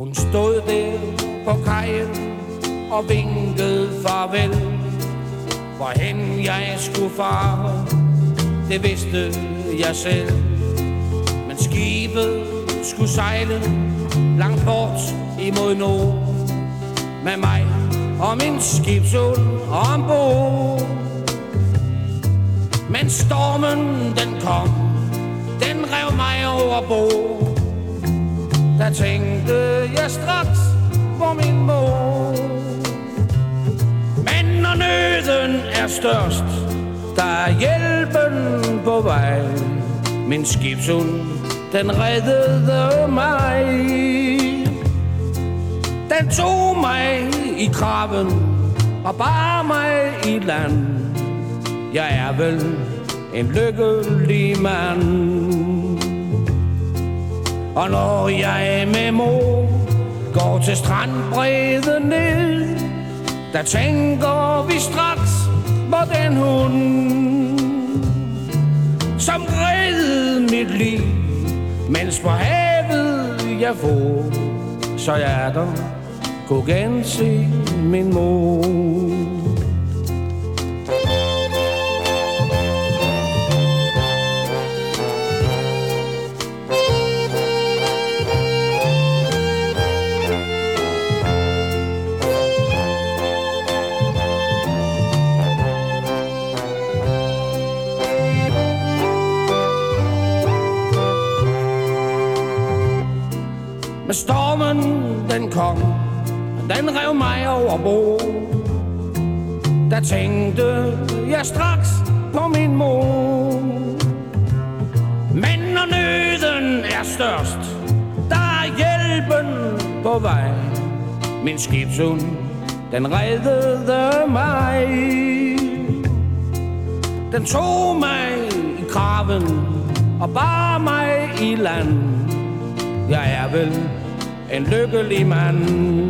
Hun stod der på kajen og vinkede farvel. Hvorhen jeg skulle fare, det vidste jeg selv. Men skibet skulle sejle langt bort imod nord. Med mig og min skibsul ombord. Men stormen den kom, den rev mig over bord. Der tænkte jeg straks på min mor. Men når nøden er størst, der er hjælpen på vej. Min skibshund, den reddede mig. Den tog mig i kraven og bar mig i land. Jeg er vel en lykkelig mand. Og når jeg med mor går til strandbredden ned, der tænker vi straks på den hund, som reddede mit liv, mens på havet jeg får, så jeg er der kunne gense min mor. Men stormen, den kom, den rev mig over bord. Der tænkte jeg straks på min mor. Men når nøden er størst, der er hjælpen på vej. Min skibshund, den reddede mig. Den tog mig i kraven og bar mig i land. Jeg er vel en lykkelig mand.